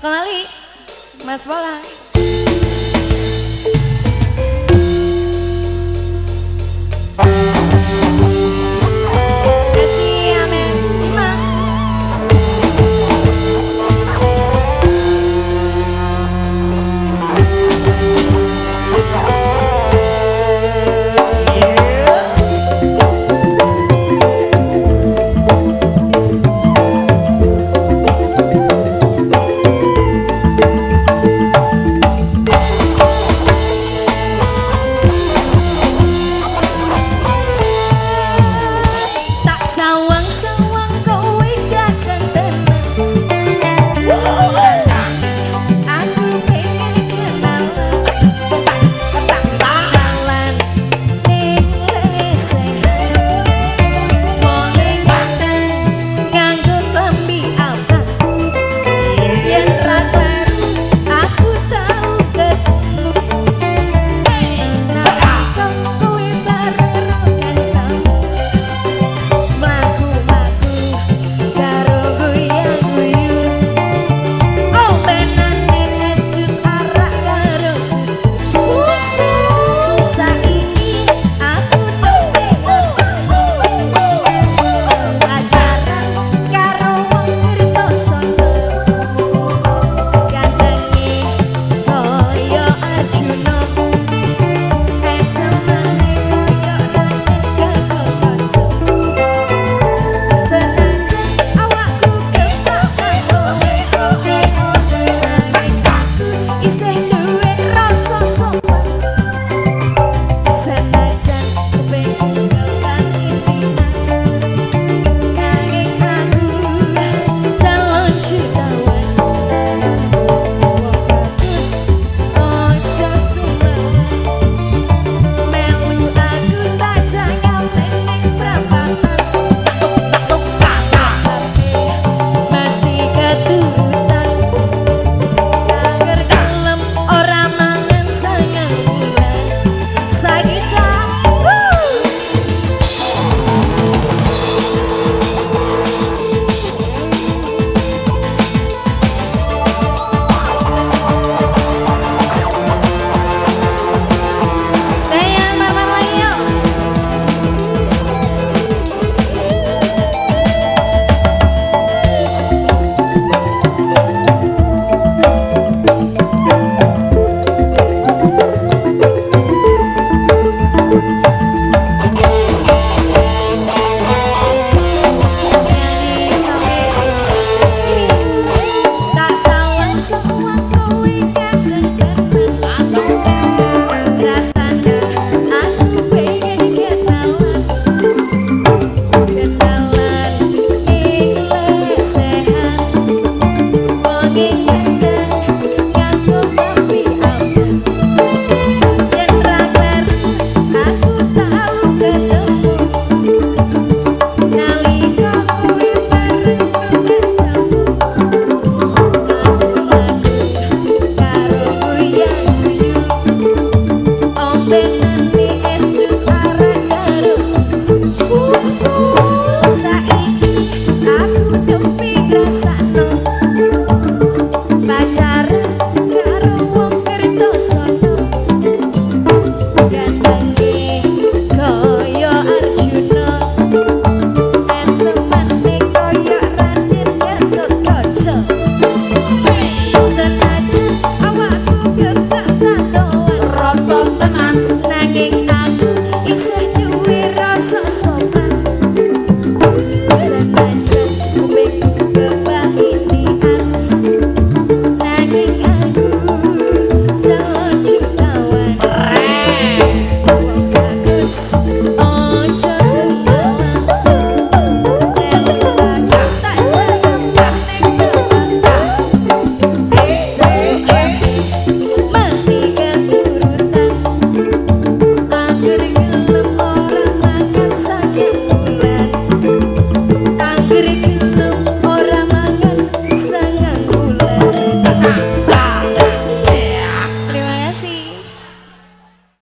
Kembali Mas Bola. one.